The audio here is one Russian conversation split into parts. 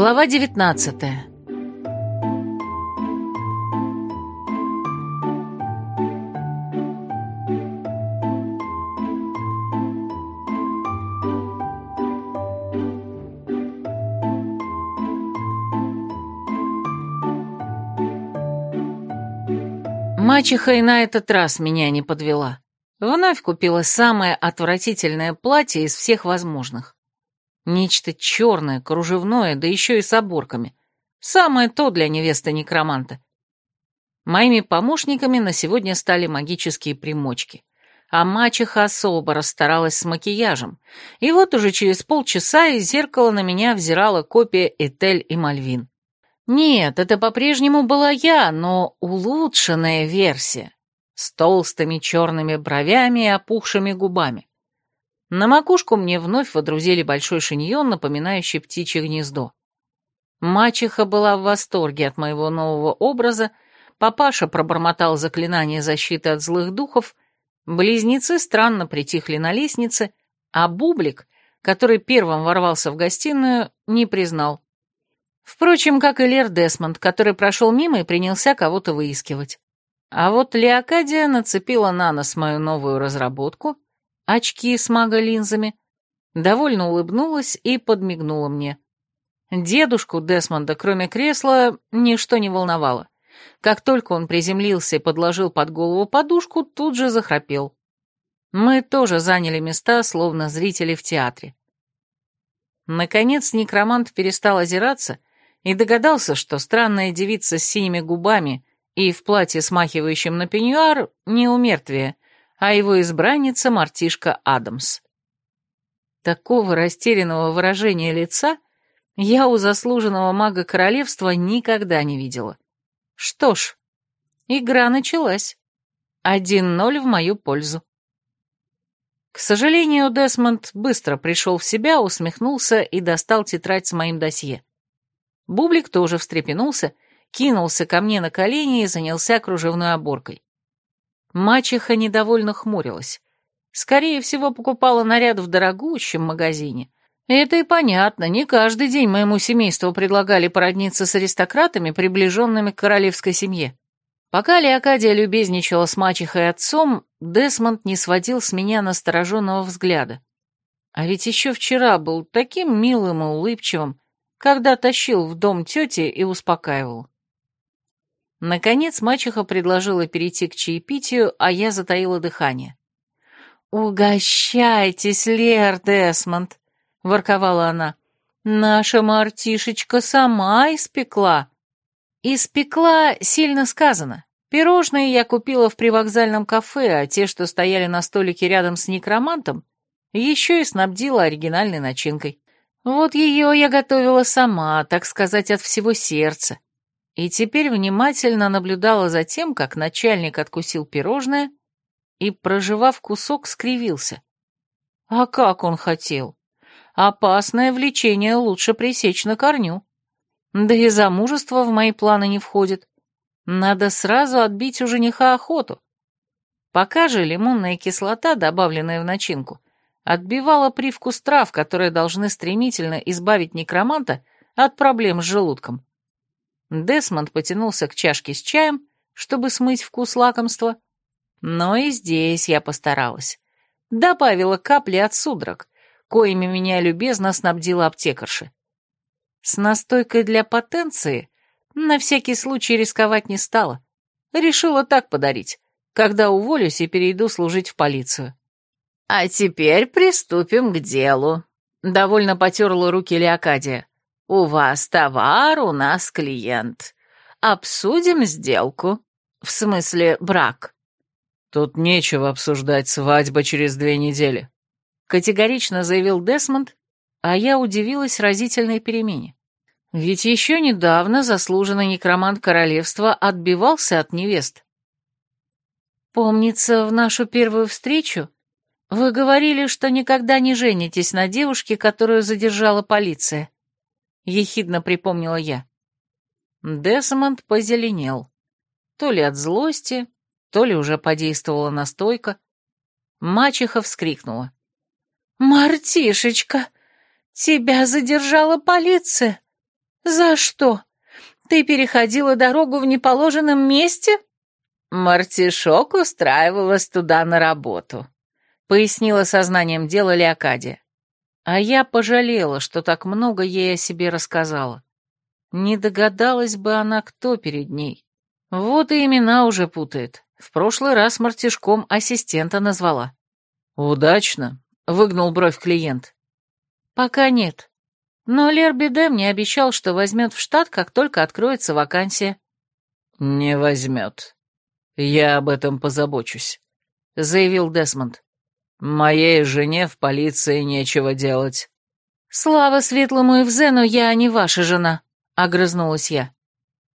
Глава 19 Мачеха и на этот раз меня не подвела. Вновь купила самое отвратительное платье из всех возможных. Нечто черное, кружевное, да еще и с оборками. Самое то для невесты-некроманта. Моими помощниками на сегодня стали магические примочки. А мачеха особо расстаралась с макияжем. И вот уже через полчаса из зеркала на меня взирала копия Этель и Мальвин. Нет, это по-прежнему была я, но улучшенная версия. С толстыми черными бровями и опухшими губами. На макушку мне вновь водрузили большой шиньон, напоминающий птичье гнездо. Мачеха была в восторге от моего нового образа, папаша пробормотал заклинание защиты от злых духов, близнецы странно притихли на лестнице, а Бублик, который первым ворвался в гостиную, не признал. Впрочем, как и Лер Десмонд, который прошел мимо и принялся кого-то выискивать. А вот Леокадия нацепила на нос мою новую разработку — очки с мага-линзами, довольно улыбнулась и подмигнула мне. Дедушку Десмонда, кроме кресла, ничто не волновало. Как только он приземлился и подложил под голову подушку, тут же захрапел. Мы тоже заняли места, словно зрители в театре. Наконец некромант перестал озираться и догадался, что странная девица с синими губами и в платье, смахивающем на пеньюар, не у а его избранница Мартишка Адамс. Такого растерянного выражения лица я у заслуженного мага королевства никогда не видела. Что ж, игра началась. Один ноль в мою пользу. К сожалению, Десмонд быстро пришел в себя, усмехнулся и достал тетрадь с моим досье. Бублик тоже встрепенулся, кинулся ко мне на колени и занялся кружевной оборкой. Мачеха недовольно хмурилась. Скорее всего, покупала наряд в дорогущем магазине. Это и понятно, не каждый день моему семейству предлагали породниться с аристократами, приближенными к королевской семье. Пока Леокадия любезничала с мачехой и отцом, Десмонд не сводил с меня настороженного взгляда. А ведь еще вчера был таким милым и улыбчивым, когда тащил в дом тети и успокаивал. Наконец мачеха предложила перейти к чаепитию, а я затаила дыхание. «Угощайтесь, Лер Десмонд!» — ворковала она. «Наша мартишечка сама испекла». «Испекла» сильно сказано. Пирожные я купила в привокзальном кафе, а те, что стояли на столике рядом с некромантом, еще и снабдила оригинальной начинкой. Вот ее я готовила сама, так сказать, от всего сердца и теперь внимательно наблюдала за тем, как начальник откусил пирожное и, проживав кусок, скривился. А как он хотел? Опасное влечение лучше пресечь на корню. Да и замужество в мои планы не входит. Надо сразу отбить у жениха охоту. Пока же лимонная кислота, добавленная в начинку, отбивала привкус трав, которые должны стремительно избавить некроманта от проблем с желудком. Десмонд потянулся к чашке с чаем, чтобы смыть вкус лакомства. Но и здесь я постаралась. Добавила капли от судорог, коими меня любезно снабдила аптекарша. С настойкой для потенции на всякий случай рисковать не стала. Решила так подарить, когда уволюсь и перейду служить в полицию. «А теперь приступим к делу», — довольно потерла руки Леокадия. «У вас товар, у нас клиент. Обсудим сделку. В смысле, брак». «Тут нечего обсуждать, свадьба через две недели», — категорично заявил Десмонд, а я удивилась разительной перемене. Ведь еще недавно заслуженный некромант королевства отбивался от невест. «Помнится, в нашу первую встречу вы говорили, что никогда не женитесь на девушке, которую задержала полиция», — ехидно припомнила я. Десмонд позеленел. То ли от злости, то ли уже подействовала настойка. Мачеха вскрикнула. «Мартишечка, тебя задержала полиция! «За что? Ты переходила дорогу в неположенном месте?» «Мартишок устраивалась туда на работу», — пояснила сознанием дела Леокадия. А я пожалела, что так много ей о себе рассказала. Не догадалась бы она, кто перед ней. Вот и имена уже путает. В прошлый раз мартишком ассистента назвала. «Удачно», — выгнул бровь клиент. «Пока нет. Но Лер Биде мне обещал, что возьмет в штат, как только откроется вакансия». «Не возьмет. Я об этом позабочусь», — заявил Десмонд. «Моей жене в полиции нечего делать». «Слава светлому Эвзену, я не ваша жена», — огрызнулась я.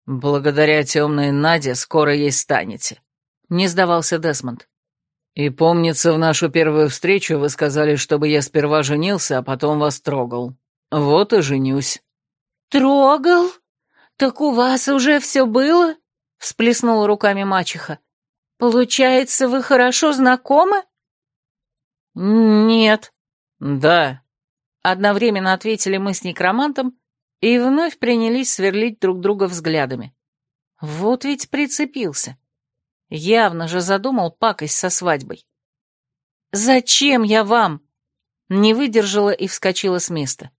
«Благодаря темной Наде скоро ей станете», — не сдавался Десмонд. «И помнится, в нашу первую встречу вы сказали, чтобы я сперва женился, а потом вас трогал. Вот и женюсь». «Трогал? Так у вас уже все было?» — всплеснула руками мачеха. «Получается, вы хорошо знакомы?» «Нет». «Да». Одновременно ответили мы с некромантом и вновь принялись сверлить друг друга взглядами. Вот ведь прицепился. Явно же задумал пакость со свадьбой. «Зачем я вам?» Не выдержала и вскочила с места.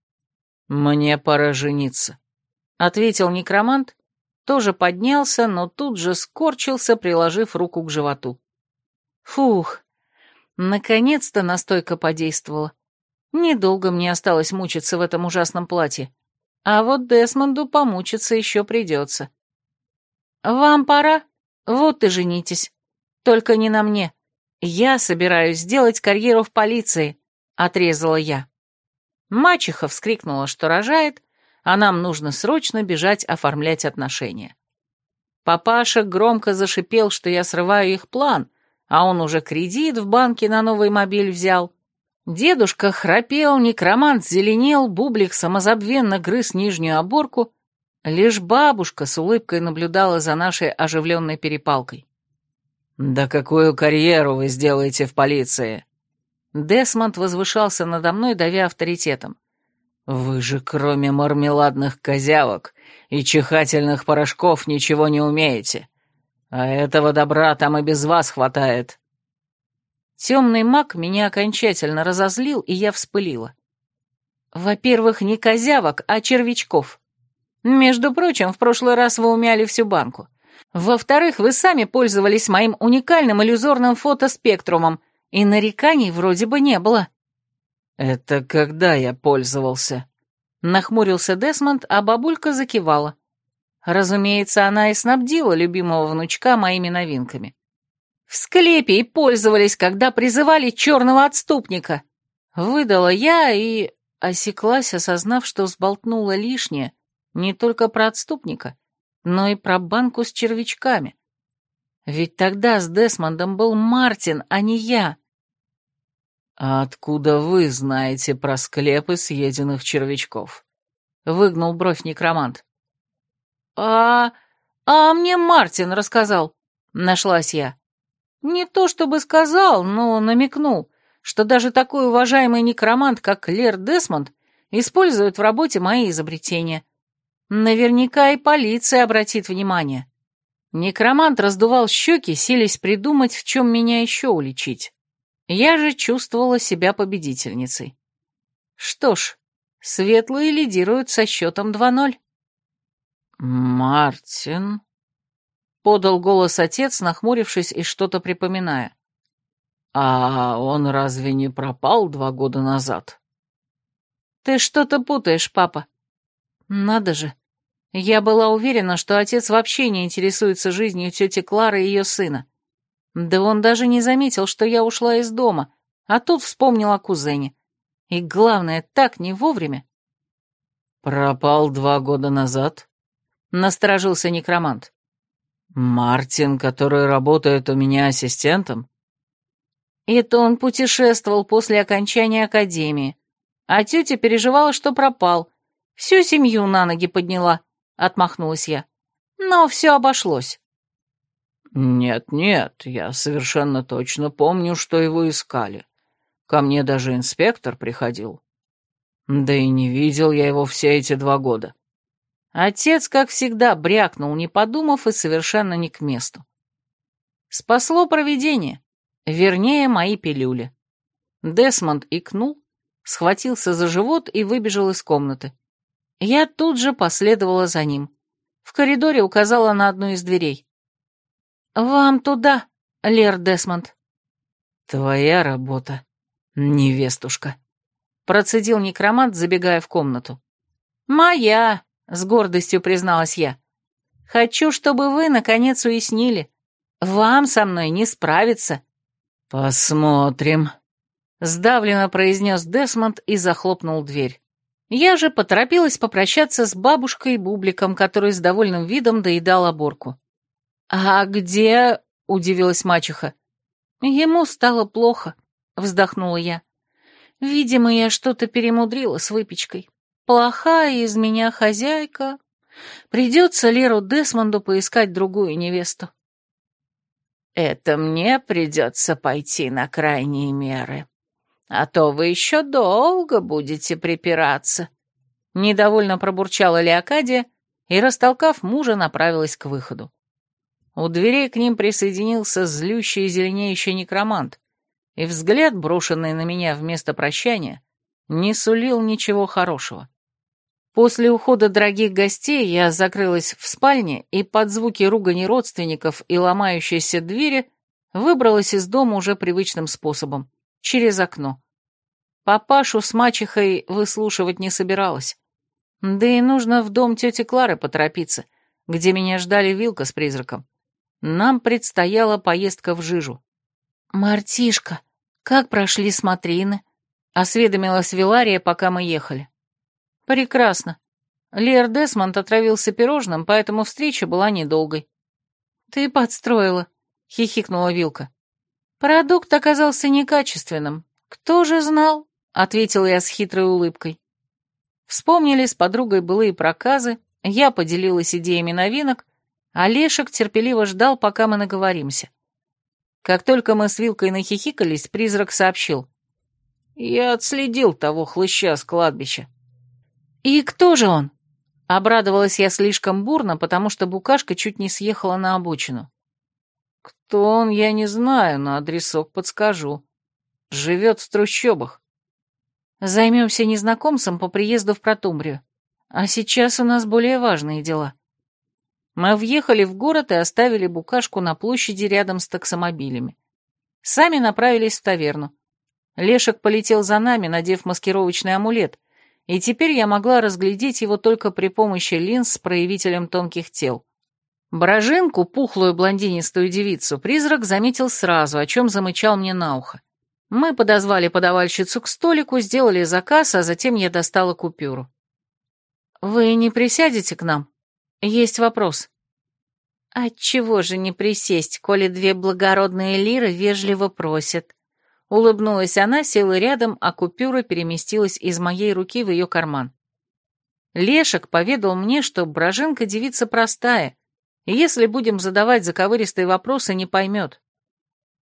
«Мне пора жениться», — ответил некромант, тоже поднялся, но тут же скорчился, приложив руку к животу. «Фух, наконец-то настойка подействовала. Недолго мне осталось мучиться в этом ужасном платье, а вот Десмонду помучиться еще придется». «Вам пора?» Вот и женитесь. Только не на мне. Я собираюсь сделать карьеру в полиции, отрезала я. Мачеха вскрикнула, что рожает, а нам нужно срочно бежать оформлять отношения. Папаша громко зашипел, что я срываю их план, а он уже кредит в банке на новый мобиль взял. Дедушка храпел, некромант зеленел, бублик самозабвенно грыз нижнюю оборку, Лишь бабушка с улыбкой наблюдала за нашей оживленной перепалкой. «Да какую карьеру вы сделаете в полиции?» Десмонд возвышался надо мной, давя авторитетом. «Вы же кроме мармеладных козявок и чихательных порошков ничего не умеете. А этого добра там и без вас хватает». Темный маг меня окончательно разозлил, и я вспылила. «Во-первых, не козявок, а червячков. Между прочим, в прошлый раз вы умяли всю банку. Во-вторых, вы сами пользовались моим уникальным иллюзорным фотоспектрумом, и нареканий вроде бы не было». «Это когда я пользовался?» Нахмурился Десмонд, а бабулька закивала. Разумеется, она и снабдила любимого внучка моими новинками. «В склепе и пользовались, когда призывали черного отступника!» Выдала я и осеклась, осознав, что сболтнула лишнее, не только про отступника, но и про банку с червячками. Ведь тогда с Десмондом был Мартин, а не я. «А откуда вы знаете про склепы съеденных червячков?» — выгнул бровь некромант. «А... а мне Мартин рассказал», — нашлась я. «Не то чтобы сказал, но намекнул, что даже такой уважаемый некромант, как Лер Десмонд, использует в работе мои изобретения. Наверняка и полиция обратит внимание. Некромант раздувал щеки, силясь придумать, в чем меня еще уличить. Я же чувствовала себя победительницей. Что ж, светлые лидируют со счетом 2-0. «Мартин?» — подал голос отец, нахмурившись и что-то припоминая. «А он разве не пропал два года назад?» «Ты что-то путаешь, папа. Надо же. Я была уверена, что отец вообще не интересуется жизнью тети Клары и ее сына. Да он даже не заметил, что я ушла из дома, а тут вспомнил о кузене. И главное, так не вовремя. «Пропал два года назад?» — насторожился некромант. «Мартин, который работает у меня ассистентом?» Это он путешествовал после окончания академии, а тетя переживала, что пропал, Всю семью на ноги подняла, отмахнулась я. Но все обошлось. Нет-нет, я совершенно точно помню, что его искали. Ко мне даже инспектор приходил. Да и не видел я его все эти два года. Отец, как всегда, брякнул, не подумав и совершенно не к месту. Спасло провидение, вернее, мои пилюли. Десмонд икнул, схватился за живот и выбежал из комнаты. Я тут же последовала за ним. В коридоре указала на одну из дверей. «Вам туда, Лер Десмонд». «Твоя работа, невестушка», — процедил некромант, забегая в комнату. «Моя», — с гордостью призналась я. «Хочу, чтобы вы, наконец, уяснили. Вам со мной не справиться». «Посмотрим», — сдавленно произнес Десмонд и захлопнул дверь. Я же поторопилась попрощаться с бабушкой и Бубликом, который с довольным видом доедал оборку. «А где...» — удивилась мачеха. «Ему стало плохо», — вздохнула я. «Видимо, я что-то перемудрила с выпечкой. Плохая из меня хозяйка. Придется Леру Десмонду поискать другую невесту». «Это мне придется пойти на крайние меры», а то вы еще долго будете припираться. Недовольно пробурчала Леокадия и, растолкав мужа, направилась к выходу. У дверей к ним присоединился злющий и зеленеющий некромант, и взгляд, брошенный на меня вместо прощания, не сулил ничего хорошего. После ухода дорогих гостей я закрылась в спальне и под звуки ругани родственников и ломающейся двери выбралась из дома уже привычным способом через окно. Папашу с мачехой выслушивать не собиралась. Да и нужно в дом тети Клары поторопиться, где меня ждали Вилка с призраком. Нам предстояла поездка в Жижу. «Мартишка, как прошли смотрины?» — осведомилась Вилария, пока мы ехали. «Прекрасно. Лер Десмонд отравился пирожным, поэтому встреча была недолгой». «Ты подстроила», — хихикнула Вилка. Продукт оказался некачественным. Кто же знал? Ответила я с хитрой улыбкой. Вспомнили с подругой былые проказы, я поделилась идеями новинок, а Лешек терпеливо ждал, пока мы наговоримся. Как только мы с Вилкой нахихикались, призрак сообщил. «Я отследил того хлыща с кладбища». «И кто же он?» Обрадовалась я слишком бурно, потому что букашка чуть не съехала на обочину. Кто он, я не знаю, но адресок подскажу. Живет в трущобах. Займемся незнакомцем по приезду в Протумбрию. А сейчас у нас более важные дела. Мы въехали в город и оставили букашку на площади рядом с таксомобилями. Сами направились в таверну. Лешек полетел за нами, надев маскировочный амулет, и теперь я могла разглядеть его только при помощи линз с проявителем тонких тел. Брожинку, пухлую блондинистую девицу, призрак заметил сразу, о чем замычал мне на ухо. Мы подозвали подавальщицу к столику, сделали заказ, а затем я достала купюру. «Вы не присядете к нам? Есть вопрос». «Отчего же не присесть, коли две благородные лиры вежливо просят?» Улыбнулась она, села рядом, а купюра переместилась из моей руки в ее карман. Лешек поведал мне, что Брожинка девица простая, если будем задавать заковыристые вопросы, не поймет.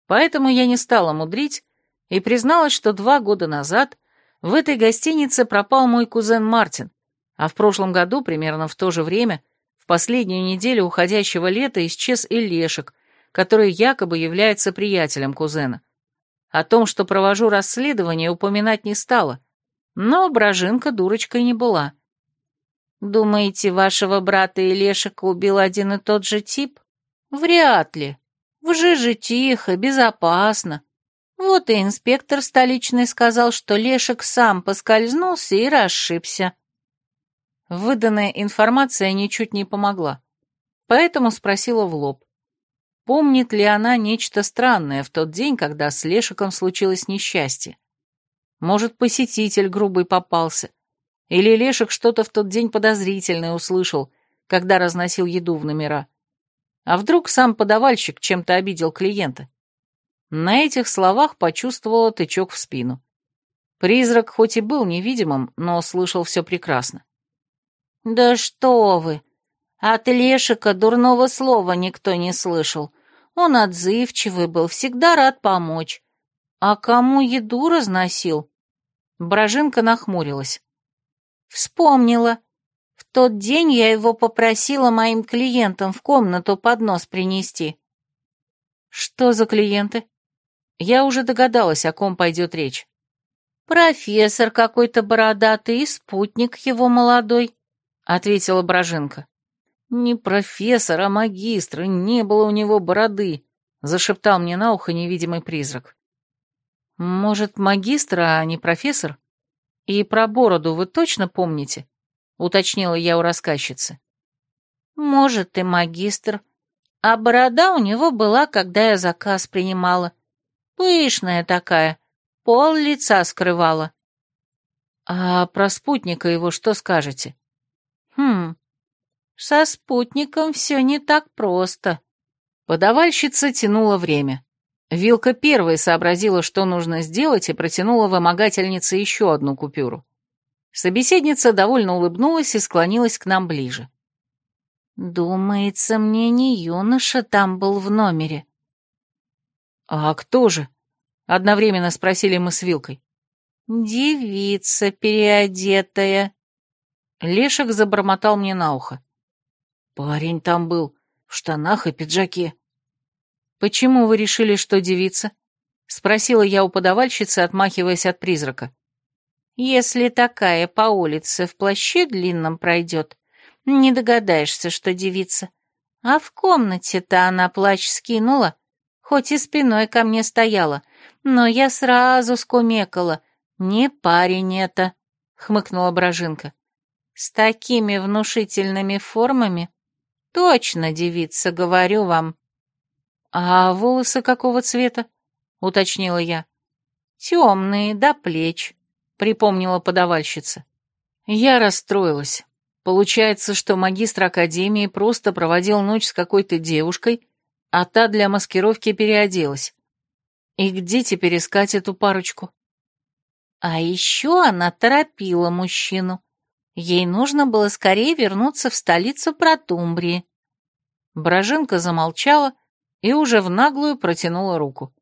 Поэтому я не стала мудрить и призналась, что два года назад в этой гостинице пропал мой кузен Мартин, а в прошлом году, примерно в то же время, в последнюю неделю уходящего лета исчез и Лешек, который якобы является приятелем кузена. О том, что провожу расследование, упоминать не стала, но Брожинка дурочкой не была. Думаете, вашего брата и Лешика убил один и тот же тип? Вряд ли. В Жиже тихо, безопасно. Вот и инспектор столичный сказал, что Лешек сам поскользнулся и расшибся. Выданная информация ничуть не помогла, поэтому спросила в лоб. Помнит ли она нечто странное в тот день, когда с Лешиком случилось несчастье? Может, посетитель грубый попался, или Лешек что-то в тот день подозрительное услышал, когда разносил еду в номера. А вдруг сам подавальщик чем-то обидел клиента? На этих словах почувствовала тычок в спину. Призрак хоть и был невидимым, но слышал все прекрасно. «Да что вы! От Лешика дурного слова никто не слышал. Он отзывчивый был, всегда рад помочь. А кому еду разносил?» Брожинка нахмурилась. Вспомнила. В тот день я его попросила моим клиентам в комнату поднос принести». «Что за клиенты?» Я уже догадалась, о ком пойдет речь. «Профессор какой-то бородатый и спутник его молодой», — ответила Брожинка. «Не профессор, а магистр, не было у него бороды», — зашептал мне на ухо невидимый призрак. «Может, магистр, а не профессор? И про бороду вы точно помните?» — уточнила я у рассказчицы. «Может, и магистр. А борода у него была, когда я заказ принимала. Пышная такая, пол лица скрывала. А про спутника его что скажете? Хм, со спутником все не так просто. Подавальщица тянула время. Вилка первой сообразила, что нужно сделать, и протянула вымогательнице еще одну купюру. Собеседница довольно улыбнулась и склонилась к нам ближе. «Думается, мне не юноша там был в номере», «А кто же?» — одновременно спросили мы с Вилкой. «Девица переодетая». Лешек забормотал мне на ухо. «Парень там был, в штанах и пиджаке». «Почему вы решили, что девица?» — спросила я у подавальщицы, отмахиваясь от призрака. «Если такая по улице в плаще длинном пройдет, не догадаешься, что девица. А в комнате-то она плащ скинула, хоть и спиной ко мне стояла, но я сразу скумекала. Не парень это, хмыкнула Брожинка. С такими внушительными формами точно девица, говорю вам. А волосы какого цвета? уточнила я. Темные, до плеч, припомнила подавальщица. Я расстроилась. Получается, что магистр академии просто проводил ночь с какой-то девушкой, а та для маскировки переоделась. И где теперь искать эту парочку? А еще она торопила мужчину. Ей нужно было скорее вернуться в столицу Протумбрии. Брожинка замолчала и уже в наглую протянула руку.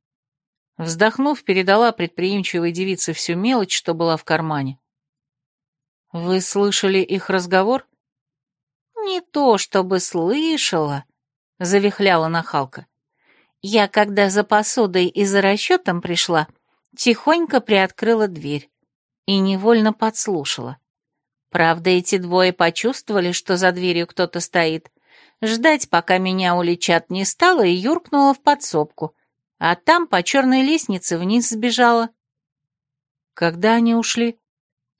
Вздохнув, передала предприимчивой девице всю мелочь, что была в кармане. «Вы слышали их разговор?» «Не то чтобы слышала», завихляла нахалка. Я, когда за посудой и за расчетом пришла, тихонько приоткрыла дверь и невольно подслушала. Правда, эти двое почувствовали, что за дверью кто-то стоит. Ждать, пока меня уличат, не стала и юркнула в подсобку, а там по черной лестнице вниз сбежала. Когда они ушли?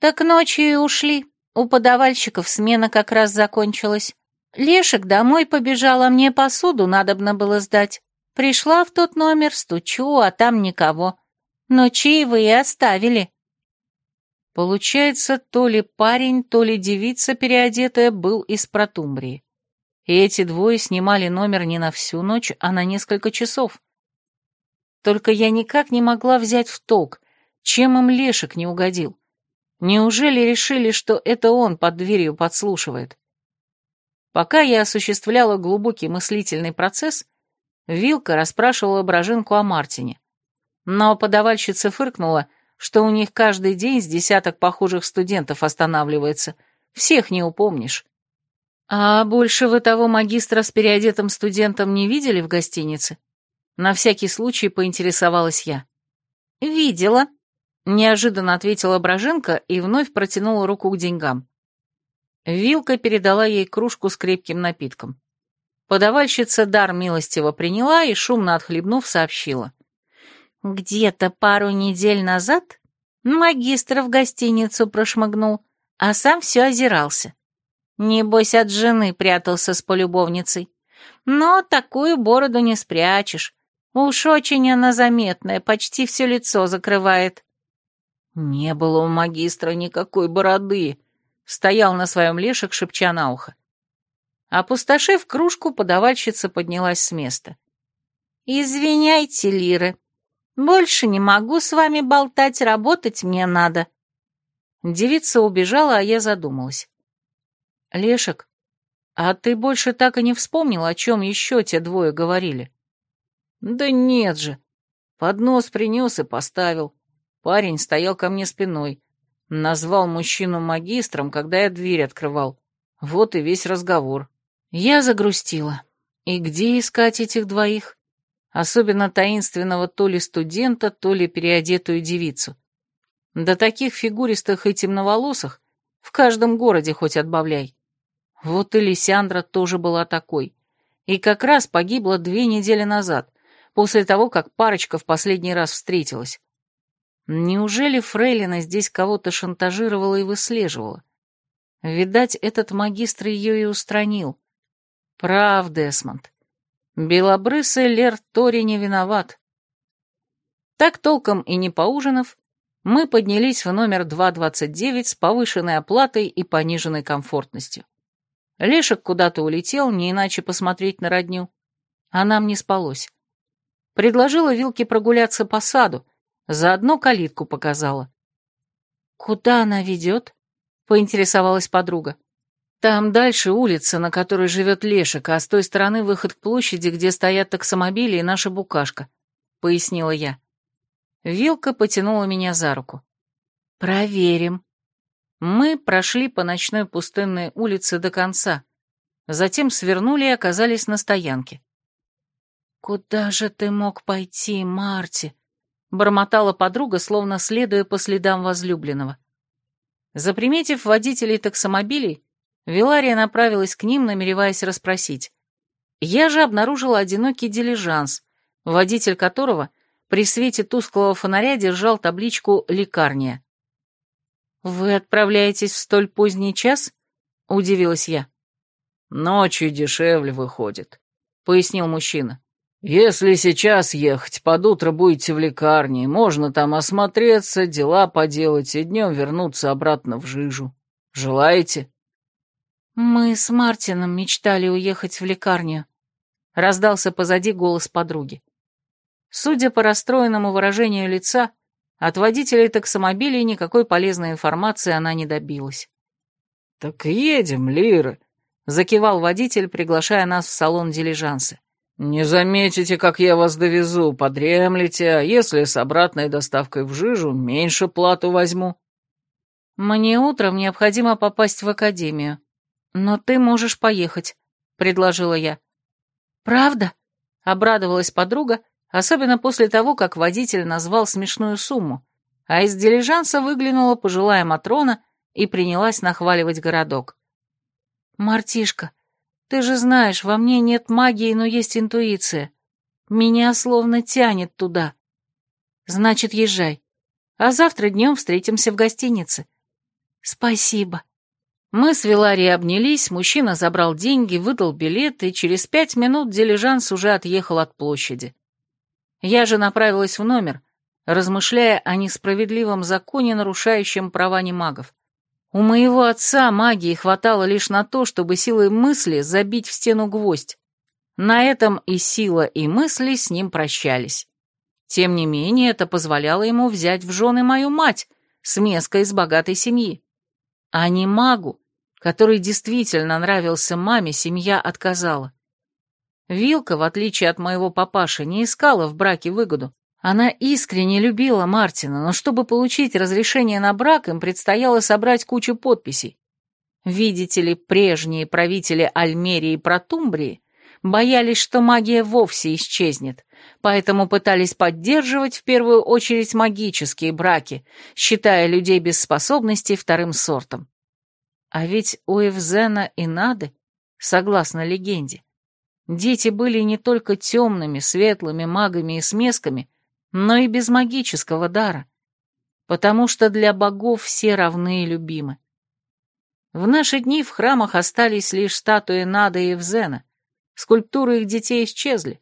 Так ночью и ушли. У подавальщиков смена как раз закончилась. Лешек домой побежал, а мне посуду надобно было сдать. Пришла в тот номер, стучу, а там никого. Но чаевые оставили. Получается, то ли парень, то ли девица переодетая был из Протумбрии. И эти двое снимали номер не на всю ночь, а на несколько часов. Только я никак не могла взять в толк, чем им Лешек не угодил. Неужели решили, что это он под дверью подслушивает? Пока я осуществляла глубокий мыслительный процесс, Вилка расспрашивала Брожинку о Мартине. Но подавальщица фыркнула, что у них каждый день с десяток похожих студентов останавливается. Всех не упомнишь. А больше вы того магистра с переодетым студентом не видели в гостинице? На всякий случай поинтересовалась я. «Видела», — неожиданно ответила Брожинка и вновь протянула руку к деньгам. Вилка передала ей кружку с крепким напитком. Подавальщица дар милостиво приняла и, шумно отхлебнув, сообщила. «Где-то пару недель назад магистр в гостиницу прошмыгнул, а сам все озирался. Небось, от жены прятался с полюбовницей. Но такую бороду не спрячешь. Уж очень она заметная, почти все лицо закрывает». «Не было у магистра никакой бороды», стоял на своем лешек, шепча на ухо. Опустошив кружку, подавальщица поднялась с места. «Извиняйте, Лиры, больше не могу с вами болтать, работать мне надо». Девица убежала, а я задумалась. «Лешек, а ты больше так и не вспомнил, о чем еще те двое говорили?» «Да нет же. Поднос принес и поставил. Парень стоял ко мне спиной. Назвал мужчину магистром, когда я дверь открывал. Вот и весь разговор. Я загрустила. И где искать этих двоих? Особенно таинственного то ли студента, то ли переодетую девицу. До таких фигуристых и темноволосых в каждом городе хоть отбавляй. Вот и Лисяндра тоже была такой. И как раз погибла две недели назад, после того, как парочка в последний раз встретилась. Неужели Фрейлина здесь кого-то шантажировала и выслеживала? Видать, этот магистр ее и устранил. Прав, Десмонд. Белобрысый Лер Тори не виноват. Так толком и не поужинав, мы поднялись в номер 229 с повышенной оплатой и пониженной комфортностью. Лешек куда-то улетел, не иначе посмотреть на родню. А нам не спалось. Предложила Вилке прогуляться по саду, заодно калитку показала. «Куда она ведет?» — поинтересовалась подруга. «Там дальше улица, на которой живет Лешек, а с той стороны выход к площади, где стоят таксомобили и наша букашка», — пояснила я. Вилка потянула меня за руку. «Проверим». Мы прошли по ночной пустынной улице до конца, затем свернули и оказались на стоянке. «Куда же ты мог пойти, Марти?» — бормотала подруга, словно следуя по следам возлюбленного. Заприметив водителей таксомобилей, Вилария направилась к ним, намереваясь расспросить. Я же обнаружила одинокий дилижанс, водитель которого при свете тусклого фонаря держал табличку «Лекарня». «Вы отправляетесь в столь поздний час?» — удивилась я. «Ночью дешевле выходит», — пояснил мужчина. «Если сейчас ехать, под утро будете в лекарне, можно там осмотреться, дела поделать и днем вернуться обратно в жижу. Желаете?» «Мы с Мартином мечтали уехать в лекарню», — раздался позади голос подруги. Судя по расстроенному выражению лица, от водителей таксомобилей никакой полезной информации она не добилась. «Так едем, Лира», — закивал водитель, приглашая нас в салон дилижанса. «Не заметите, как я вас довезу, подремлете, а если с обратной доставкой в жижу, меньше плату возьму». «Мне утром необходимо попасть в академию», «Но ты можешь поехать», — предложила я. «Правда?» — обрадовалась подруга, особенно после того, как водитель назвал смешную сумму, а из дилижанса выглянула пожилая Матрона и принялась нахваливать городок. «Мартишка, ты же знаешь, во мне нет магии, но есть интуиция. Меня словно тянет туда. Значит, езжай. А завтра днем встретимся в гостинице». «Спасибо», мы с Виларией обнялись, мужчина забрал деньги, выдал билет, и через пять минут дилижанс уже отъехал от площади. Я же направилась в номер, размышляя о несправедливом законе, нарушающем права немагов. У моего отца магии хватало лишь на то, чтобы силой мысли забить в стену гвоздь. На этом и сила, и мысли с ним прощались. Тем не менее, это позволяло ему взять в жены мою мать, смеска из богатой семьи. А не магу, который действительно нравился маме, семья отказала. Вилка, в отличие от моего папаши, не искала в браке выгоду. Она искренне любила Мартина, но чтобы получить разрешение на брак, им предстояло собрать кучу подписей. Видите ли, прежние правители Альмерии и Протумбрии боялись, что магия вовсе исчезнет, поэтому пытались поддерживать в первую очередь магические браки, считая людей без способностей вторым сортом. А ведь у Эвзена и Нады, согласно легенде, дети были не только темными, светлыми магами и смесками, но и без магического дара, потому что для богов все равны и любимы. В наши дни в храмах остались лишь статуи Нады и Эвзена, скульптуры их детей исчезли,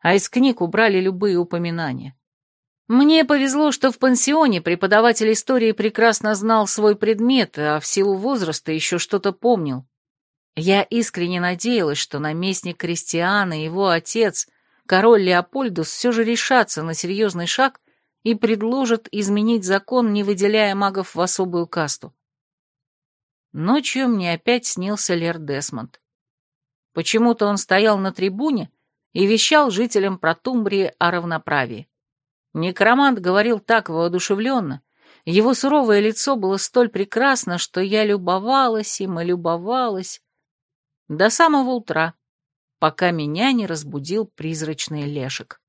а из книг убрали любые упоминания. Мне повезло, что в пансионе преподаватель истории прекрасно знал свой предмет, а в силу возраста еще что-то помнил. Я искренне надеялась, что наместник Кристиана и его отец, король Леопольдус, все же решатся на серьезный шаг и предложат изменить закон, не выделяя магов в особую касту. Ночью мне опять снился Лер Десмонд. Почему-то он стоял на трибуне и вещал жителям Протумбрии о равноправии. Некромант говорил так воодушевленно, Его суровое лицо было столь прекрасно, что я любовалась им и любовалась до самого утра, пока меня не разбудил призрачный лешек.